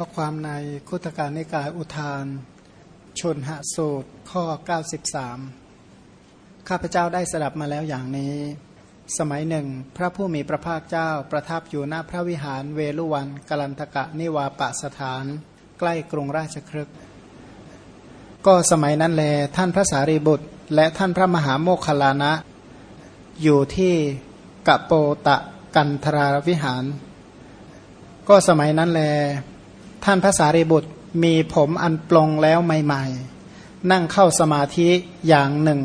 ก็ความในคุตการนิกายอุทาน ชนหสูตรข้อ 93 ข้าพเจ้าได้สดับมาแล้วอย่างนี้ สมัยหนึ่ง พระผู้มีพระภาคเจ้าประทับอยู่หน้าพระวิหารเวลุวันกลันทกะนิวาปะสถาน ใกล้กรุงราชครึก ก็สมัยนั้นแลท่านพระสารีบุตร และท่านพระมหาโมคคลานะ อยู่ที่กะโปตะกันทราวิหาร ก็สมัยนั้นแล ท่านพระสารีบุตรมีผมอันปลงแล้วใหม่ ๆ นั่งเข้าสมาธิอย่างหนึ่ง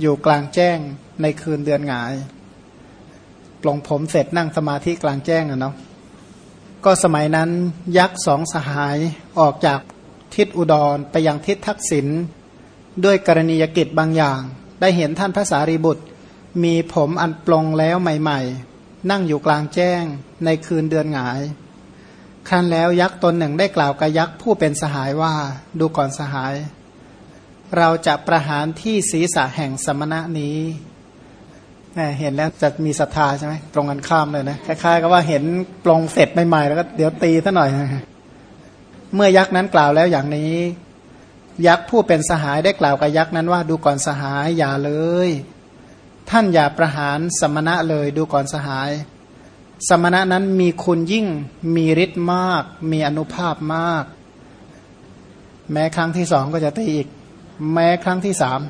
อยู่กลางแจ้งในคืนเดือนหงาย ปลงผมเสร็จนั่งสมาธิกลางแจ้งอะเนาะก็สมัยนั้นยักษ์สองสหายออกจากทิศอุดรไปยังทิศทักษิณด้วยกรณียกิจบางอย่าง ได้เห็นท่านพระสารีบุตร มีผมอันปลงแล้วใหม่ ๆ นั่งอยู่กลางแจ้งในคืนเดือนหงาย ครั้นแล้วยักษ์ตนหนึ่งได้กล่าวกับยักษ์ผู้เป็นสหายว่าดูก่อนสหาย เราจะประหารที่ศีรษะแห่งสมณะนี้เห็นแล้วจะมีศรัทธาใช่ไหมตรงกันข้ามเลยนะคล้ายๆกับว่าเห็นปลงเสร็จใหม่ๆแล้วก็เดี๋ยวตีซะหน่อย เมื่อยักษ์นั้นกล่าวแล้วอย่างนี้ ยักษ์ผู้เป็นสหายได้กล่าวกับยักษ์นั้นว่า ดูก่อนสหายอย่าเลย ท่านอย่าประหารสมณะเลยดูก่อนสหาย สมณะนั้นมีคุณยิ่งมีฤทธิ์มาก มีอนุภาพมาก แม้ครั้งที่สองก็จะตีอีก แม้ครั้งที่สาม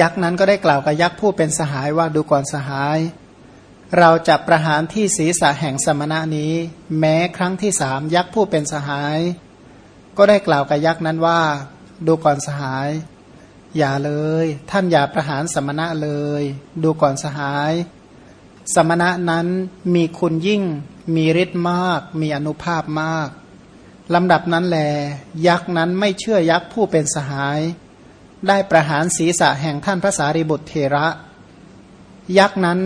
ยักษ์นั้นก็ได้กล่าวกับยักษ์ผู้เป็นสหายว่าดูก่อนสหาย เราจะประหารที่ศีรษะแห่งสมณะนี้ แม้ครั้งที่สามยักษ์ผู้เป็นสหาย ก็ได้กล่าวกับยักษ์นั้นว่า ดูก่อนสหาย อย่าเลย ท่านอย่าประหารสมณะเลย ดูก่อนสหาย สมณะนั้นมีคุณยิ่ง มีฤทธิ์มาก มีอนุภาพมากลำดับนั้นแล ยักษ์นั้นไม่เชื่อยักษ์ผู้เป็นสหาย ได้ประหารศีรษะแห่งท่านพระสารีบุตรเทระ ยักษ์นั้น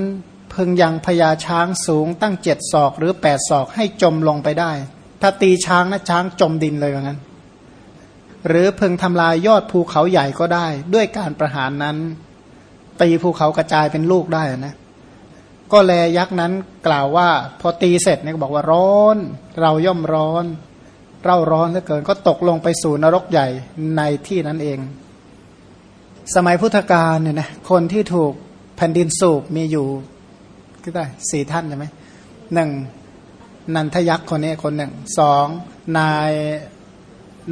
พึงยังพญาช้างสูงตั้งเจ็ดศอกหรือแปดศอกให้จมลงไปได้ ถ้าตีช้างนะช้างจมดินเลยว่างั้น หรือพึงทำลายยอดภูเขาใหญ่ก็ได้ ด้วยการประหารนั้น ตีภูเขากระจายเป็นลูกได้นะ ก็แลยักษ์นั้นกล่าวว่า พอตีเสร็จเนี่ยบอกว่าร้อน เราย่อมร้อน เราร้อนเหลือเกิน ก็ตกลงไปสู่นรกใหญ่ในที่นั้นเอง สมัยพุทธกาลเนี่ยนะคนที่ถูกแผ่นดินสูบมีอยู่ก็ได้สี่ท่านใช่ไหมหนึ่งนันทยักษ์คนนี้คนหนึ่งสองนาย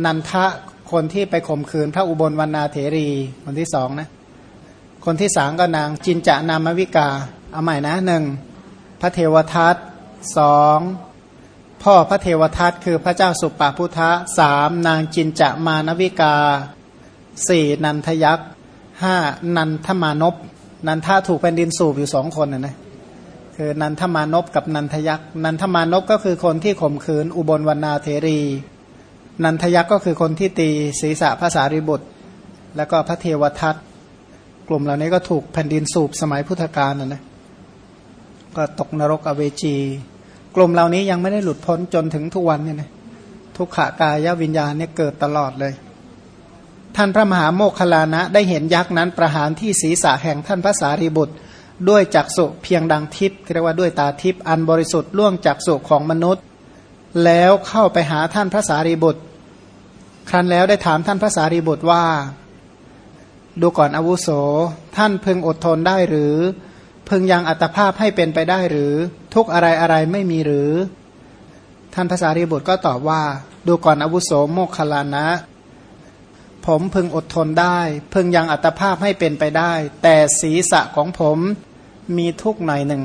นันทะคนที่ไปข่มขืนพระอุบลวรรณาเถรีคนที่สองนะคนที่สามก็นางจินจะนามวิกา เอาใหม่นะหนึ่งพระเทวทัตสองพ่อพระเทวทัตคือพระเจ้าสุปปพุทธะสามนางจินจะมานวิกาสี่นันทยักษ์ห้านันทมานพนันท่าถูกแผ่นดินสูบอยู่สองคนนะนะคือนันทมานพกับนันทยักษ์นันทมานพก็คือคนที่ข่มขืนอุบลวรรณาเทรี นันทยักษ์ก็คือคนที่ตีศีรษะพระสารีบุตร แล้วก็พระเทวทัตกลุ่มเหล่านี้ก็ถูกแผ่นดินสูบสมัยพุทธกาลนะนะ ก็ตกนรกอเวจี กลุ่มเหล่านี้ยังไม่ได้หลุดพ้นจนถึงทุกวันเนี่ยนะทุกขากายวิญญาณเนี่ยเกิดตลอดเลย ท่านพระมหาโมคคลานะได้เห็นยักษ์นั้นประหารที่ศีรษะแห่งท่านพระสารีบุตร ด้วยจักสุเพียงดังทิพย์เรียกว่าด้วยตาทิพย์อันบริสุทธิ์ล่วงจักสุของมนุษย์ แล้วเข้าไปหาท่านพระสารีบุตร ครั้นแล้วได้ถามท่านพระสารีบุตรว่า ดูก่อนอาวุโสท่านพึงอดทนได้หรือ พึงยังอัตภาพให้เป็นไปได้หรือ ทุกอะไรอะไรไม่มีหรือ ท่านภาษารีบุตรก็ตอบว่า ดูก่อนอาวุโสโมกขลานะ ผมพึงอดทนได้ พึงยังอัตภาพให้เป็นไปได้ แต่ศีรษะของผมมีทุกหน่อยหนึ่ง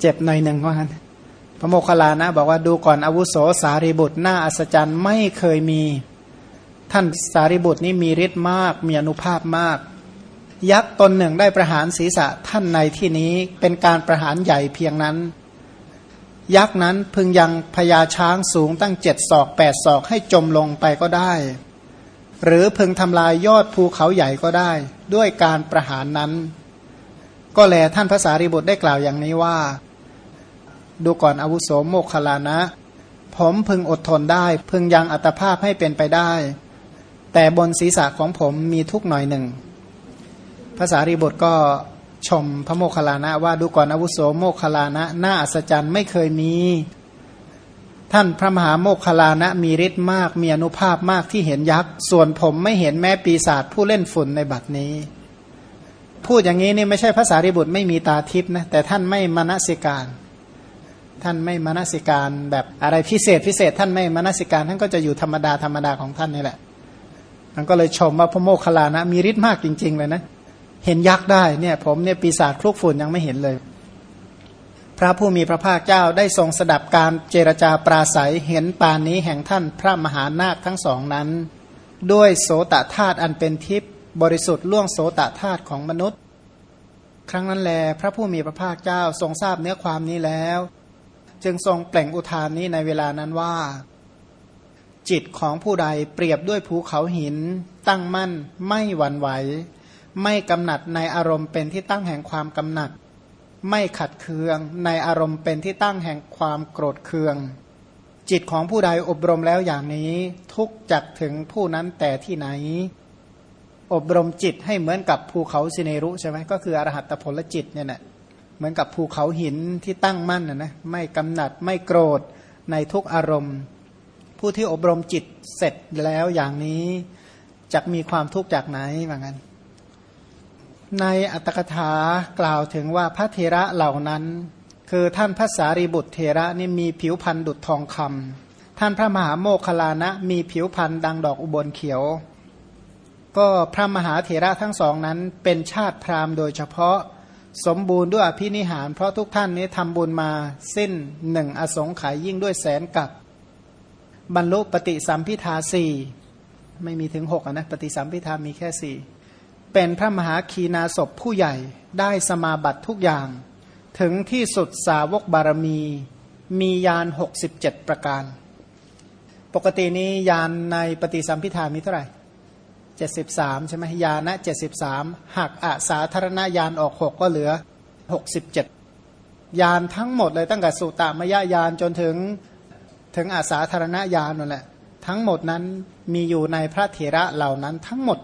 เจ็บหน่อยหนึ่งว่านพระโมคคัลลานะบอกว่าดูก่อนอาวุโสสารีบุตรหน้าอัศจรรย์ไม่เคยมี ท่านสารีบุตรนี้มีฤทธิ์มาก มีอนุภาพมาก ยักษ์ตนหนึ่งได้ประหารศีรษะท่านในที่นี้เป็นการประหารใหญ่เพียงนั้น ยักษ์นั้นพึงยังพญาช้างสูงตั้งเจ็ดศอกแปดศอกให้จมลงไปก็ได้ หรือพึงทำลายยอดภูเขาใหญ่ก็ได้ ด้วยการประหารนั้น ก็แลท่านพระสารีบุตรได้กล่าวอย่างนี้ว่า ดูก่อนอาวุโสโมกขลานะ ผมพึงอดทนได้ พึงยังอัตภาพให้เป็นไปได้ แต่บนศีรษะของผมมีทุกหน่อยหนึ่ง ภาษารีบทก็ชมพระโมคคัลลานะว่าดูก่อนอาวุโสโมคคัลลานะน้าอัศจรรย์ไม่เคยมี ท่านพระมหาโมคคลานะมีฤทธิ์มากมีอนุภาพมากที่เห็นยักษ์ ส่วนผมไม่เห็นแม้ปีศาจผู้เล่นฝุ่นในบัดนี้ พูดอย่างนี้นี่ไม่ใช่ภาษาริบุตรไม่มีตาทิพนะแต่ท่านไม่มนสิการ ท่านไม่มนสิการแบบอะไรพิเศษพิเศษ ท่านไม่มนสิการ ท่านก็จะอยู่ธรรมดาธรรมดาของท่านนี่แหละมันก็เลยชมว่าพระโมคคัลลานะมีฤทธิ์มากจริง ๆ เลยนะ เห็นยักษ์ได้เนี่ยผมเนี่ยปีศาจคลุกฝุ่นยังไม่เห็นเลย พระผู้มีพระภาคเจ้าได้ทรงสดับการเจรจาปราศัยเห็นปานนี้แห่งท่านพระมหานาคทั้งสองนั้น ด้วยโสตธาตุอันเป็นทิพย์บริสุทธิ์ล่วงโสตธาตุของมนุษย์ ครั้งนั้นแล พระผู้มีพระภาคเจ้าทรงทราบเนื้อความนี้แล้ว จึงทรงเปล่งอุทานนี้ในเวลานั้นว่าจิตของผู้ใดเปรียบด้วยภูเขาหิน ตั้งมั่นไม่หวั่นไหว ไม่กำหนัดในอารมณ์เป็นที่ตั้งแห่งความกำหนัด ไม่ขัดเคืองในอารมณ์เป็นที่ตั้งแห่งความโกรธเคือง จิตของผู้ใดอบรมแล้วอย่างนี้ ทุกจักถึงผู้นั้นแต่ที่ไหน อบรมจิตให้เหมือนกับภูเขาสิเนรุใช่ไหมก็คืออรหัตผลจิตเนี่ยแหละเหมือนกับภูเขาหินที่ตั้งมั่นนะนะไม่กำหนัดไม่โกรธในทุกอารมณ์ ผู้ที่อบรมจิตเสร็จแล้วอย่างนี้จะมีความทุกข์จากไหนว่างั้น ในอัตถกถากล่าวถึงว่าพระเทระเหล่านั้น คือท่านพระสารีบุตรเทระนี่มีผิวพันธุ์ดุจทองคำท่านพระมหาโมคคลานะมีผิวพันธุ์ดังดอกอุบลเขียว ก็พระมหาเถระทั้งสองนั้นเป็นชาติพราหมณ์โดยเฉพาะสมบูรณ์ด้วยอภินิหาร เพราะทุกท่านนี้ทำบุญมาสิ้นหนึ่งอสงไขยยิ่งด้วยแสนกับบรรลุปฏิสัมพิทาสี่ไม่มีถึงหกนะปฏิสัมพิทามีแค่สี่ เป็นพระมหาคีนาศพผู้ใหญ่ได้สมาบัติทุกอย่าง ถึงที่สุดสาวกบารมี มียานหกสิบเจ็ดประการ ปกตินี้ยานในปฏิสัมพิทามีเท่าไหร่เจ็ดสิบสามใช่ไหมยานะเจ็ดสิบสามหักอาสาธารณยานออกหกก็เหลือหกสิบเจ็ดยานทั้งหมดเลยตั้งแต่สุตามยญาณจนถึงถึงอาสาธารณญาณนั่นแหละทั้งหมดนั้นมีอยู่ในพระเถระเหล่านั้นทั้งหมด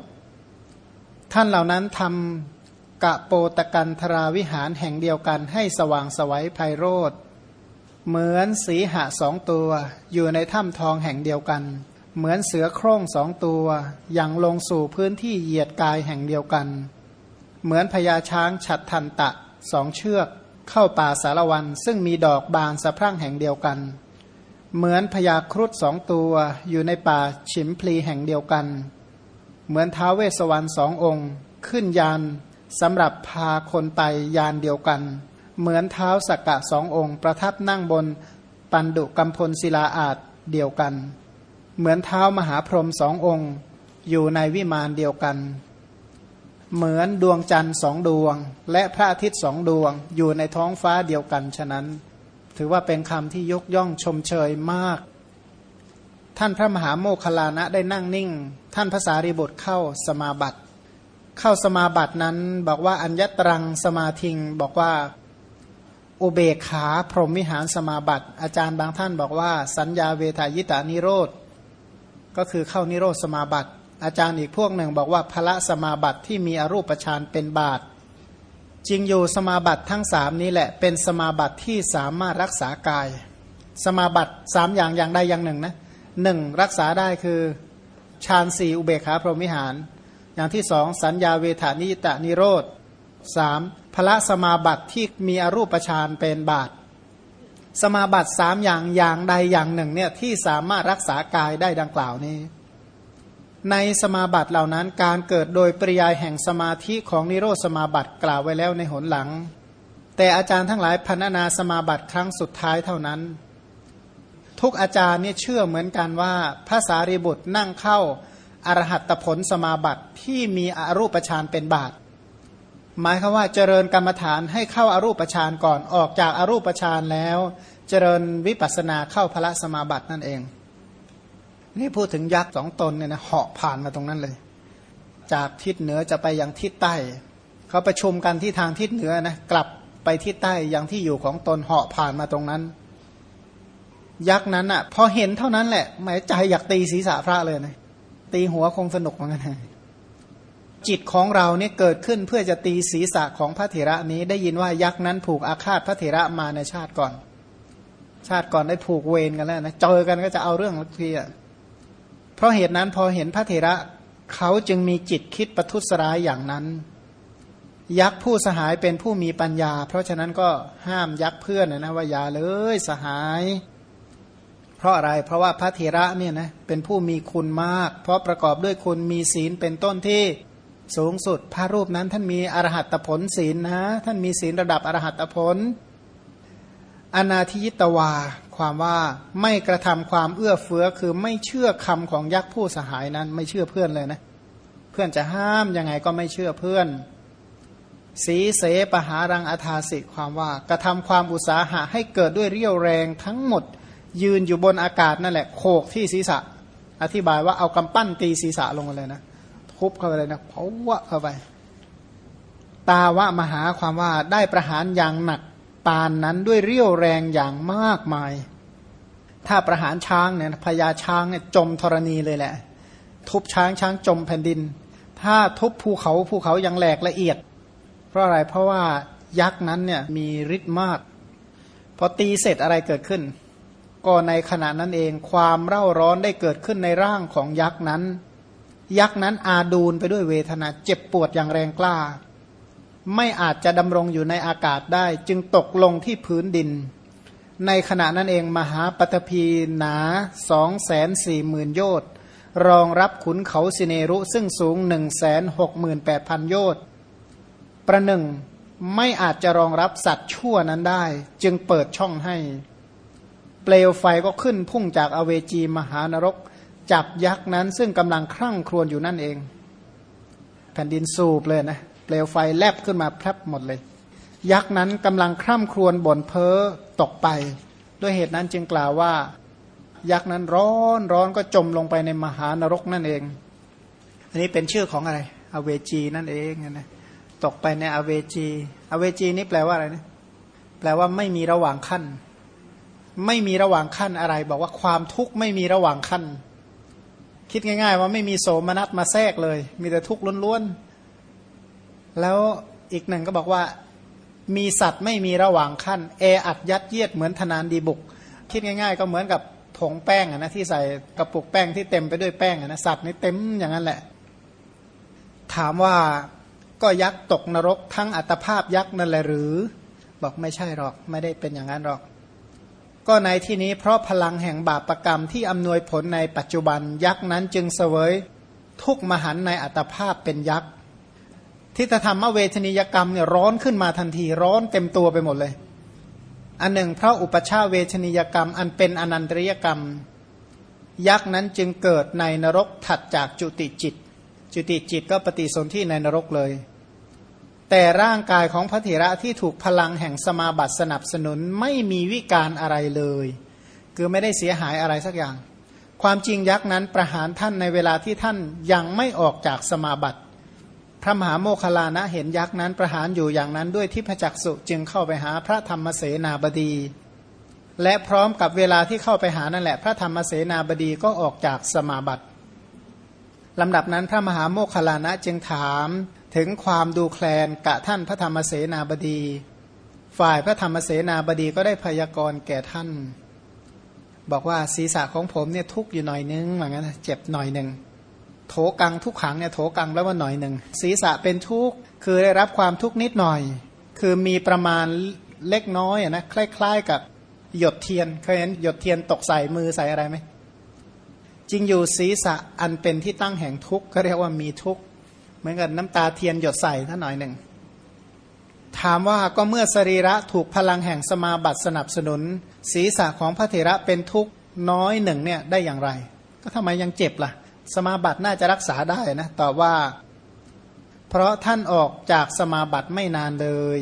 ท่านเหล่านั้นทำกะโปตกันธราวิหารแห่งเดียวกันให้สว่างสวัยไพโรธเหมือนสีหะสองตัว อยู่ในถ้ำทองแห่งเดียวกัน เหมือนเสือโคร่งสองตัวอย่างลงสู่พื้นที่เหยียดกายแห่งเดียวกัน เหมือนพญาช้างฉัดทันตะสองเชือกเข้าป่าสารวัน ซึ่งมีดอกบานสะพรั่งแห่งเดียวกัน เหมือนพญาครุฑสองตัวอยู่ในป่าฉิมพลีแห่งเดียวกัน เหมือนท้าเวสวรรค์สององค์ ขึ้นยานสำหรับพาคนไปยานเดียวกัน เหมือนเท้าสักกะสององค์ ประทับนั่งบนปันดุกัมพลศิลาอาจเดียวกัน เหมือนเท้ามหาพรหมสององค์ อยู่ในวิมานเดียวกัน เหมือนดวงจันทร์สองดวง และพระอาทิตย์สองดวง อยู่ในท้องฟ้าเดียวกันฉะนั้น ถือว่าเป็นคำที่ยกย่องชมเชยมาก ท่านพระมหาโมคคลานะได้นั่งนิ่ง ท่านภาษารีบุตรเข้าสมาบัติ เข้าสมาบัตินั้นบอกว่าอัญญตรังสมาทิง บอกว่าอุเบกขาพรหมวิหารสมาบัติ อาจารย์บางท่านบอกว่า สัญญาเวทายตานิโรธก็คือเข้านิโรธสมาบัติ อาจารย์อีกพวกหนึ่งบอกว่าพระสมาบัติที่มีอรูปฌานเป็นบาทจริงอยู่สมาบัติทั้งสามนี้แหละเป็นสมาบัติที่สามารถรักษากาย สมาบัติสามอย่างอย่างใดอย่างหนึ่งนะ หนึ่งรักษาได้คือฌานสี่อุเบกขาพรหมิหาร อย่างที่สองสัญญาเวทานิตะนิโรธสามพระสมาบัติที่มีอรูปฌานเป็นบาท สมาบัติสามอย่างอย่างใดอย่างหนึ่งเนี่ยที่สามารถรักษากายได้ดังกล่าวนี้ ในสมาบัติเหล่านั้นการเกิดโดยปริยายแห่งสมาธิของนิโรธสมาบัติกล่าวไว้แล้วในหนหลัง แต่อาจารย์ทั้งหลายพันนาสมาบัติครั้งสุดท้ายเท่านั้น ทุกอาจารย์เนี่ยเชื่อเหมือนกันว่าพระสารีบุตรนั่งเข้าอรหัตผลสมาบัติที่มีอรูปฌานเป็นบาท หมายคือว่าเจริญกรรมฐานให้เข้าอารูปฌานก่อนออกจากอารูปฌานแล้ว เจริญวิปัสสนาเข้าพระสมาบัตินั่นเอง นี่พูดถึงยักษ์สองตนเนี่ยนะเหาะผ่านมาตรงนั้นเลย จากทิศเหนือจะไปยังทิศใต้ เขาประชุมกันที่ทางทิศเหนือนะกลับไปทิศใต้ยังที่อยู่ของตนเหาะผ่านมาตรงนั้น ยักษ์นั้นอะพอเห็นเท่านั้นแหละหมายใจอยากตีศีรษะพระเลยนะตีหัวคงสนุกเหมือนกันจิตของเราเนี่ยเกิดขึ้นเพื่อจะตีศีรษะของพระเถระนี้ได้ยินว่ายักษ์นั้นผูกอาฆาตพระเถระมาในชาติก่อน ชาติก่อนได้ผูกเวรกันแล้วนะเจอกันก็จะเอาเรื่องทีอะเพราะเหตุนั้นพอเห็นพระเถระเขาจึงมีจิตคิดประทุษร้ายอย่างนั้น ยักษ์ผู้สหายเป็นผู้มีปัญญา เพราะฉะนั้นก็ห้ามยักษ์เพื่อนนะว่าอย่าเลยสหาย เพราะอะไร เพราะว่าพระเถระเนี่ยนะเป็นผู้มีคุณมาก เพราะประกอบด้วยคุณมีศีลเป็นต้นที่สูงสุด พระรูปนั้นท่านมีอรหัตผลศีลนะท่านมีศีลระดับอรหัตผล อนาธิยตวา ความว่าไม่กระทำความเอื้อเฟื้อคือไม่เชื่อคำของยักษ์ผู้สหายนั้น ไม่เชื่อเพื่อนเลยนะ เพื่อนจะห้ามยังไงก็ไม่เชื่อเพื่อนสีเสปหารังอาทาสิความว่ากระทำความอุตสาหะให้เกิดด้วยเรี่ยวแรงทั้งหมด ยืนอยู่บนอากาศนั่นแหละ โขกที่ศีรษะ อธิบายว่าเอากำปั้นตีศีรษะลงมาเลยนะทุบเข้าไปเลยนะเผาะวะเข้าไป ตาวะมหาความว่าได้ประหารอย่างหนักปานนั้นด้วยเรี่ยวแรงอย่างมากมาย ถ้าประหารช้างเนี่ยพญาช้างเนี่ยจมธรณีเลยแหละ ทุบช้างช้างจมแผ่นดิน ถ้าทุบภูเขาภูเขายังแหลกละเอียด เพราะอะไรเพราะว่ายักษ์นั้นเนี่ยมีฤทธิ์มาก พอตีเสร็จอะไรเกิดขึ้น ก็ในขณะนั้นเองความเร่าร้อนได้เกิดขึ้นในร่างของยักษ์นั้น ยักษ์นั้นอาดูลไปด้วยเวทนาเจ็บปวดอย่างแรงกล้า ไม่อาจจะดำรงอยู่ในอากาศได้ จึงตกลงที่พื้นดิน ในขณะนั้นเองมหาปฐพีหนาสองแสนสี่หมื่นโยชน์รองรับขุนเขาสิเนรุซึ่งสูงหนึ่งแสนหกหมื่นแปดพันโยชน์ประหนึ่ง ไม่อาจจะรองรับสัตว์ชั่วนั้นได้ จึงเปิดช่องให้ เปลวไฟก็ขึ้นพุ่งจากอเวจีมหานรก จับยักษ์นั้น ซึ่งกำลังครั่งครวญอยู่นั่นเอง แผ่นดินสูบเลยนะเปลวไฟแลบขึ้นมาแพรบหมดเลย ยักษ์นั้นกำลังคร่ำครวญบ่นเพ้อตกไป ด้วยเหตุนั้นจึงกล่าวว่า ยักษ์นั้นร้อนร้อนก็จมลงไปในมหานรกนั่นเอง อันนี้เป็นชื่อของอะไร อเวจีนั่นเองนะตกไปในอเวจี อเวจีนี่แปลว่าอะไรนะแปลว่าไม่มีระหว่างขั้น ไม่มีระหว่างขั้นอะไร บอกว่าความทุกข์ไม่มีระหว่างขั้น คิดง่าย ๆ ว่าไม่มีโสมนัสมาแทรกเลย มีแต่ทุกข์ล้วนๆ แล้วอีกหนึ่งก็บอกว่า มีสัตว์ไม่มีระหว่างขั้นเออัดยัดเยียดเหมือนธนานดีบุก คิดง่าย ๆ ก็เหมือนกับผงแป้งนะที่ใส่กระปุกแป้งที่เต็มไปด้วยแป้งนะสัตว์นี่เต็มอย่างนั้นแหละ ถามว่าก็ยักษ์ตกนรกทั้งอัตภาพยักษ์นั่นแหละหรือ บอกไม่ใช่หรอกไม่ได้เป็นอย่างนั้นหรอก ก็ในที่นี้เพราะพลังแห่งบาปรกรรมที่อำนวยผลในปัจจุบันยักษ์นั้นจึงเสวยทุกมหันในอัตภาพเป็นยักษ์ทิฏฐธรรมเวทนิยกรรมเนี่ยร้อนขึ้นมาทันทีร้อนเต็มตัวไปหมดเลย อันหนึ่งเพราะอุปชาเวทนิยกรรม อันเป็นอนันตริยกรรม ยักษ์นั้นจึงเกิดในนรกถัดจากจุติจิต จุติจิตก็ปฏิสนธิในนรกเลย แต่ร่างกายของพระเถระที่ถูกพลังแห่งสมาบัติสนับสนุนไม่มีวิการอะไรเลย คือไม่ได้เสียหายอะไรสักอย่าง ความจริงยักษ์นั้นประหารท่านในเวลาที่ท่านยังไม่ออกจากสมาบัติ พระมหาโมคลานะเห็นยักษ์นั้นประหารอยู่อย่างนั้นด้วยทิพจักสุจึงเข้าไปหาพระธรรมเสนาบดี และพร้อมกับเวลาที่เข้าไปหานั่นแหละ พระธรรมเสนาบดีก็ออกจากสมาบัติลำดับนั้นพระมหาโมคลานะจึงถาม ถึงความดูแคลนกะท่านพระธรรมเสนาบดี ฝ่ายพระธรรมเสนาบดีก็ได้พยากรณ์แก่ท่าน บอกว่าศีรษะของผมเนี่ยทุกอยู่หน่อยนึงเหมือนกันเจ็บหน่อยหนึ่งโถกังทุกขังเนี่ยโถกังแล้วว่าหน่อยหนึ่งศีรษะเป็นทุกข์คือได้รับความทุกข์นิดหน่อย คือมีประมาณเล็กน้อยนะคล้าย ๆ กับหยดเทียนเคยเห็นหยดเทียนตกใส่มือใส่อะไรไหมจริงอยู่ศีรษะอันเป็นที่ตั้งแห่งทุกข์ก็เรียกว่ามีทุกข์ เหมือนกับน้ำตาเทียนหยดใส่ท่านหน่อยหนึ่ง ถามว่าก็เมื่อสรีระถูกพลังแห่งสมาบัติสนับสนุน ศีรษะของพระเถระเป็นทุกข์น้อยหนึ่งเนี่ยได้อย่างไร ก็ทำไมยังเจ็บละ่ะ สมาบัติน่าจะรักษาได้นะตอบว่า เพราะท่านออกจากสมาบัติไม่นานเลย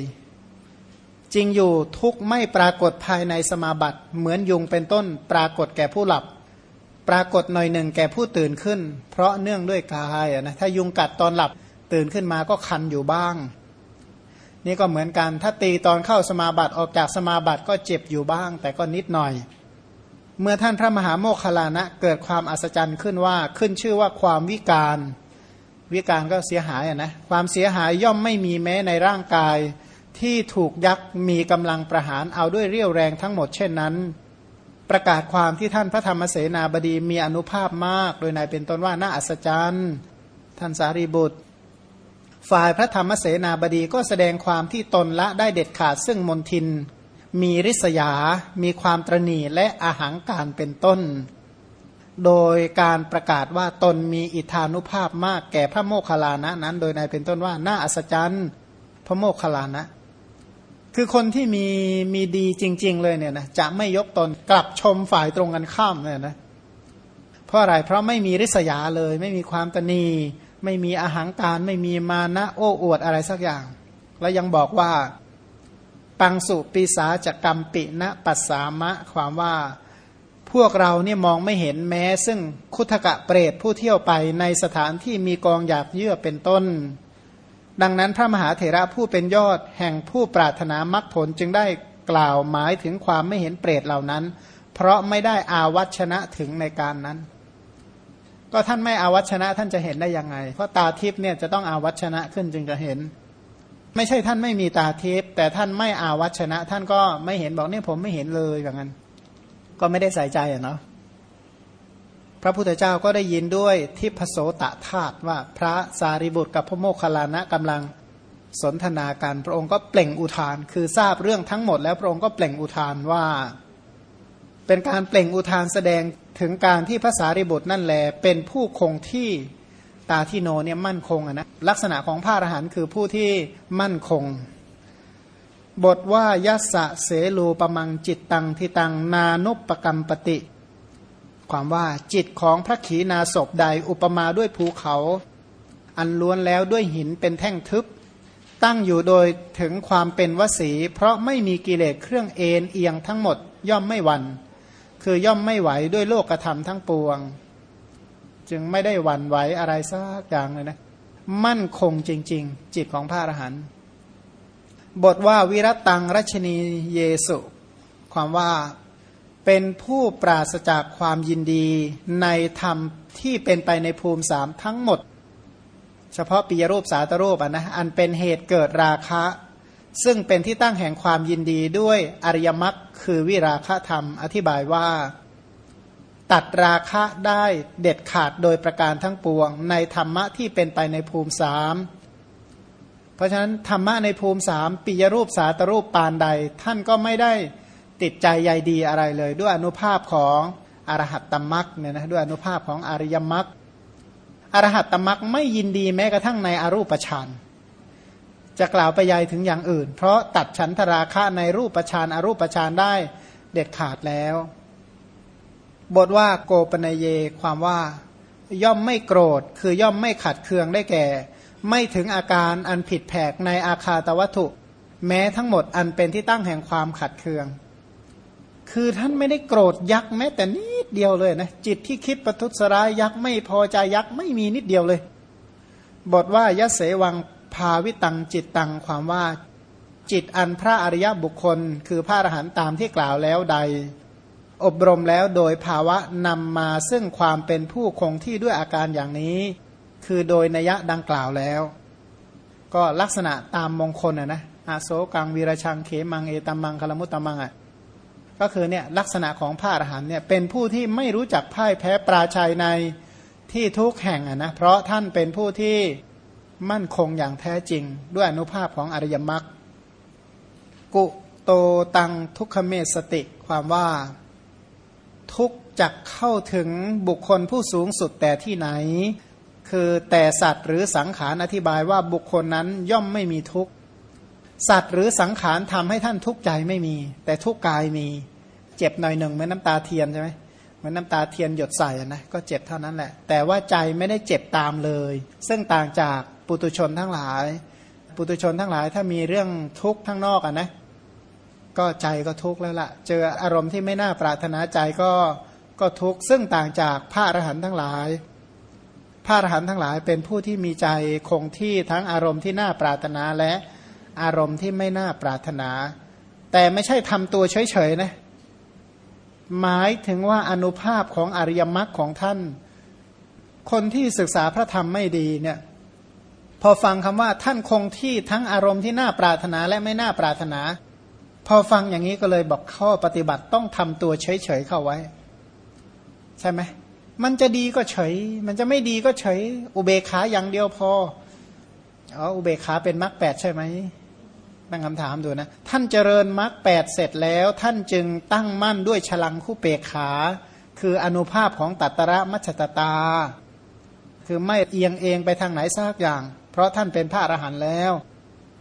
จริงอยู่ทุกไม่ปรากฏภายในสมาบัติ เหมือนยุงเป็นต้นปรากฏแก่ผู้หลับ ปรากฏหน่อยหนึ่งแก่ผู้ตื่นขึ้น เพราะเนื่องด้วยกายนะถ้ายุงกัดตอนหลับตื่นขึ้นมาก็คันอยู่บ้าง นี่ก็เหมือนกันถ้าตีตอนเข้าสมาบัติออกจากสมาบัติก็เจ็บอยู่บ้าง แต่ก็นิดหน่อย เมื่อท่านพระมหาโมคคลานะเกิดความอัศจรรย์ขึ้นว่าขึ้นชื่อว่าความวิการวิการก็เสียหายนะความเสียหายย่อมไม่มีแม้ในร่างกาย ที่ถูกยักษ์มีกำลังประหารเอาด้วยเรี่ยวแรงทั้งหมดเช่นนั้น ประกาศความที่ท่านพระธรรมเสนาบดีมีอนุภาพมาก โดยนายเป็นต้นว่าน่าอัศจรรย์ท่านสารีบุตร ฝ่ายพระธรรมเสนาบดีก็แสดงความที่ตนละได้เด็ดขาดซึ่งมนทิน มีริษยา มีความตรณีและอาหางการเป็นต้น โดยการประกาศว่าตนมีอิทธานุภาพมากแก่พระโมคคัลลานะนั้น โดยนายเป็นต้นว่าน่าอัศจรรย์พระโมคคัลลานะ คือคนที่มีมีดีจริง ๆ เลยเนี่ยนะจะไม่ยกตนกลับชมฝ่ายตรงกันข้ามเนี่ยนะเพราะอะไรเพราะไม่มีริษยาเลย ไม่มีความตนี ไม่มีอาหางการ ไม่มีมานะโอ้อวดอะไรสักอย่าง แล้วยังบอกว่าปังสุปีสาจกรรมปิณปัสสามะ ความว่าพวกเราเนี่ยมองไม่เห็นแม้ ซึ่งคุถกะเปรตผู้เที่ยวไปในสถานที่มีกองอยากเยื่อเป็นต้น ดังนั้นพระมหาเถระผู้เป็นยอดแห่งผู้ปรารถนามรรคผลจึงได้กล่าวหมายถึงความไม่เห็นเปรตเหล่านั้น เพราะไม่ได้อาวัชนะถึงในการนั้น ก็ท่านไม่อาวัชนะท่านจะเห็นได้ยังไง เพราะตาทิพย์เนี่ยจะต้องอาวัชนะขึ้นจึงจะเห็น ไม่ใช่ท่านไม่มีตาทิพย์แต่ท่านไม่อาวัชนะ ท่านก็ไม่เห็นบอกเนี่ยผมไม่เห็นเลยอย่างนั้น ก็ไม่ได้ใส่ใจอะเนาะ พระพุทธเจ้าก็ได้ยินด้วยทิพโสตธาตุว่าพระสารีบุตรกับพระโมคคัลลานะกำลังสนทนาการพระองค์ก็เปล่งอุทาน คือทราบเรื่องทั้งหมดแล้วพระองค์ก็เปล่งอุทานว่า เป็นการเปล่งอุทานแสดงถึงการที่พระสารีบุตรนั่นแหลเป็นผู้คงที่ตาที่โนเนี่ยมั่นคงนะลักษณะของพระอรหันต์คือผู้ที่มั่นคง บทว่ายัสสะเสลูปมังจิตตังทิตังนานุปกรรมปติ ความว่าจิตของพระขีณาสพใดอุปมาด้วยภูเขา อันล้วนแล้วด้วยหินเป็นแท่งทึบ ตั้งอยู่โดยถึงความเป็นวสี เพราะไม่มีกิเลสเครื่องเอ็นเอียงทั้งหมด ย่อมไม่หวัน่นคือย่อมไม่ไหวด้วยโลกธรรมทั้งปวง จึงไม่ได้หวั่นไหวอะไรสักอย่างเลยนะ มั่นคงจริง ๆ จิตของพระอรหันต์บทว่าวิรตังรัชนีเยสุ ความว่า เป็นผู้ปราศจากความยินดีในธรรมที่เป็นไปในภูมิสามทั้งหมด เฉพาะปิยรูปสาตรูปอะนะอันเป็นเหตุเกิดราคะ ซึ่งเป็นที่ตั้งแห่งความยินดีด้วยอริยมรรคคือวิราคะธรรม อธิบายว่า ตัดราคะได้เด็ดขาดโดยประการทั้งปวง ในธรรมะที่เป็นไปในภูมิสามเพราะฉะนั้นธรรมะในภูมิสามปิยรูปสาตรูปปานใด ท่านก็ไม่ได้ ติดใจใยดีอะไรเลย ด้วยอนุภาพของอรหัตตมักเนี่ยนะด้วยอนุภาพของอริยมรรคอรหัตตมักไม่ยินดีแม้กระทั่งในอรูปฌานจะกล่าวไปยายถึงอย่างอื่น เพราะตัดฉันทราคะในรูปฌานอรูปฌานได้เด็ดขาดแล้ว บทว่าโกปนเยความว่า ย่อมไม่โกรธ คือย่อมไม่ขัดเคืองได้แก่ ไม่ถึงอาการอันผิดแผกในอาคาตวัตถุ แม้ทั้งหมดอันเป็นที่ตั้งแห่งความขัดเคือง คือท่านไม่ได้โกรธยักษ์แม้แต่นิดเดียวเลยนะจิตที่คิดประทุษร้ายยักษ์ไม่พอใจยักษ์ไม่มีนิดเดียวเลย บทว่ายะเสวังภาวิตังจิตตังความว่าจิตอันพระอริยบุคคล คือพระอรหันต์ตามที่กล่าวแล้วใด อบรมแล้วโดยภาวะนำมาซึ่งความเป็นผู้คงที่ด้วยอาการอย่างนี้ คือโดยนัยะดังกล่าวแล้ว ก็ลักษณะตามมงคลนะนะอาโศกังวีรชังเขมังเอตัมมังคลมุตตมังอะ ก็คือเนี่ยลักษณะของพระอรหันเนี่ยเป็นผู้ที่ไม่รู้จักพ่ายแพ้ปราชัยในที่ทุกแห่งอะนะเพราะท่านเป็นผู้ที่มั่นคงอย่างแท้จริง ด้วยอนุภาพของอริยมรรคกุโตตังทุกขเมสติ ความว่าทุกจักเข้าถึงบุคคลผู้สูงสุดแต่ที่ไหน คือแต่สัตว์หรือสังขารอธิบายว่าบุคคลนั้นย่อมไม่มีทุกข์สัตว์หรือสังขารทำให้ท่านทุกข์ใจไม่มี แต่ทุกข์กายมี เจ็บหน่อยหนึ่งเหมือนน้ำตาเทียนใช่ไหมเหมือนน้ำตาเทียนหยดใส่นะก็เจ็บเท่านั้นแหละ แต่ว่าใจไม่ได้เจ็บตามเลย ซึ่งต่างจากปุตุชนทั้งหลาย ปุตุชนทั้งหลายถ้ามีเรื่องทุกข์ทั้งนอกอะนะก็ใจก็ทุกข์แล้วละ่ะ เจออารมณ์ที่ไม่น่าปรารถนาใจก็ก็ทุกข์ซึ่งต่างจากพระอรหันต์ทั้งหลาย พระอรหันต์ทั้งหลายเป็นผู้ที่มีใจคงที่ทั้งอารมณ์ที่น่าปรารถนาและอารมณ์ที่ไม่น่าปรารถนา แต่ไม่ใช่ทำตัวเฉยๆนะ หมายถึงว่าอนุภาพของอริยมรรคของท่าน คนที่ศึกษาพระธรรมไม่ดีเนี่ยพอฟังคำว่าท่านคงที่ทั้งอารมณ์ที่น่าปรารถนาและไม่น่าปรารถนา พอฟังอย่างนี้ก็เลยบอกข้อปฏิบัติต้องทำตัวเฉยๆเข้าไว้ ใช่ไหมมันจะดีก็เฉย มันจะไม่ดีก็เฉย อุเบกขาอย่างเดียวพออ๋ออุเบกขาเป็นมรรคแปดใช่ไหม ตั้งคำถามดูนะ ท่านเจริญมรรคแปดเสร็จแล้ว ท่านจึงตั้งมั่นด้วยฉลังคู่เปกขา คืออนุภาพของตัตระมัชตตา คือไม่เอียงเองไปทางไหนซากอย่าง เพราะท่านเป็นพระอรหันต์แล้ว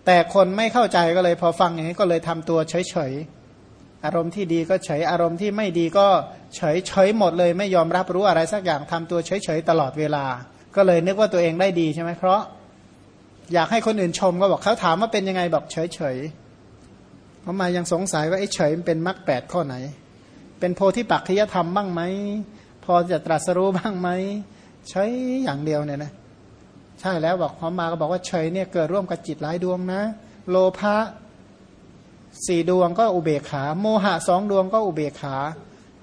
แต่คนไม่เข้าใจก็เลยพอฟังอย่างนี้ก็เลยทำตัวเฉยๆ อารมณ์ที่ดีก็เฉยอารมณ์ที่ไม่ดีก็เฉยเฉยหมดเลยไม่ยอมรับรู้อะไรสักอย่างทำตัวเฉยเฉยตลอดเวลา ก็เลยนึกว่าตัวเองได้ดีใช่ไหมเพราะ อยากให้คนอื่นชมก็บอกเขาถามว่าเป็นยังไงบอกเฉยเฉยเพรามายังสงสัยว่าไอ้เฉยมันเป็นมรรคแปดข้อไหน เป็นโพธิปักขิยธรรมบ้างไหมพอจะตรัสรู้บ้างไหมเฉยอย่างเดียวเนี่ยนะใช่แล้วบอกพอมาก็บอกว่าเฉยเนี่ยเกิดร่วมกับจิตหลายดวงนะ โลภะสี่ดวงก็อุเบกขา โมหะสองดวงก็อุเบกขา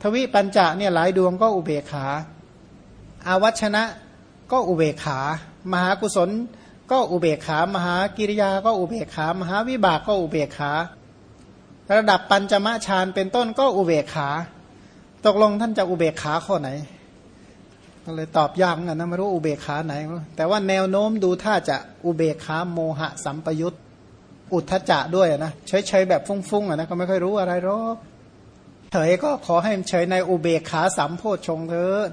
ทวิปัญจะเนี่ยหลายดวงก็อุเบกขาอาวัชนะก็อุเบกขา มหากุศล ก็อุเบกขามหากิริยาก็อุเบกขามหาวิบากก็อุเบกขา ระดับปัญจมะฌานเป็นต้นก็อุเบกขา ตกลงท่านจะอุเบกขาข้อไหนก็เลยตอบยากเหมือนกันนะไม่รู้อุเบกขาไหน แต่ว่าแนวโน้มดูถ้าจะอุเบกขาโมหะสัมปยุตอุทธจะด้วยนะเฉยๆแบบฟุ้งๆอะนะก็ไม่ค่อยรู้อะไรหรอกเฉยก็ขอให้เฉยในอุเบกขาสัมโพชงเถิด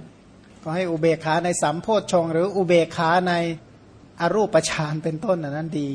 ก็ให้อุเบกขาในสัมโพชงหรืออุเบกขาใน อรูปฌานเป็นต้นนั้นดี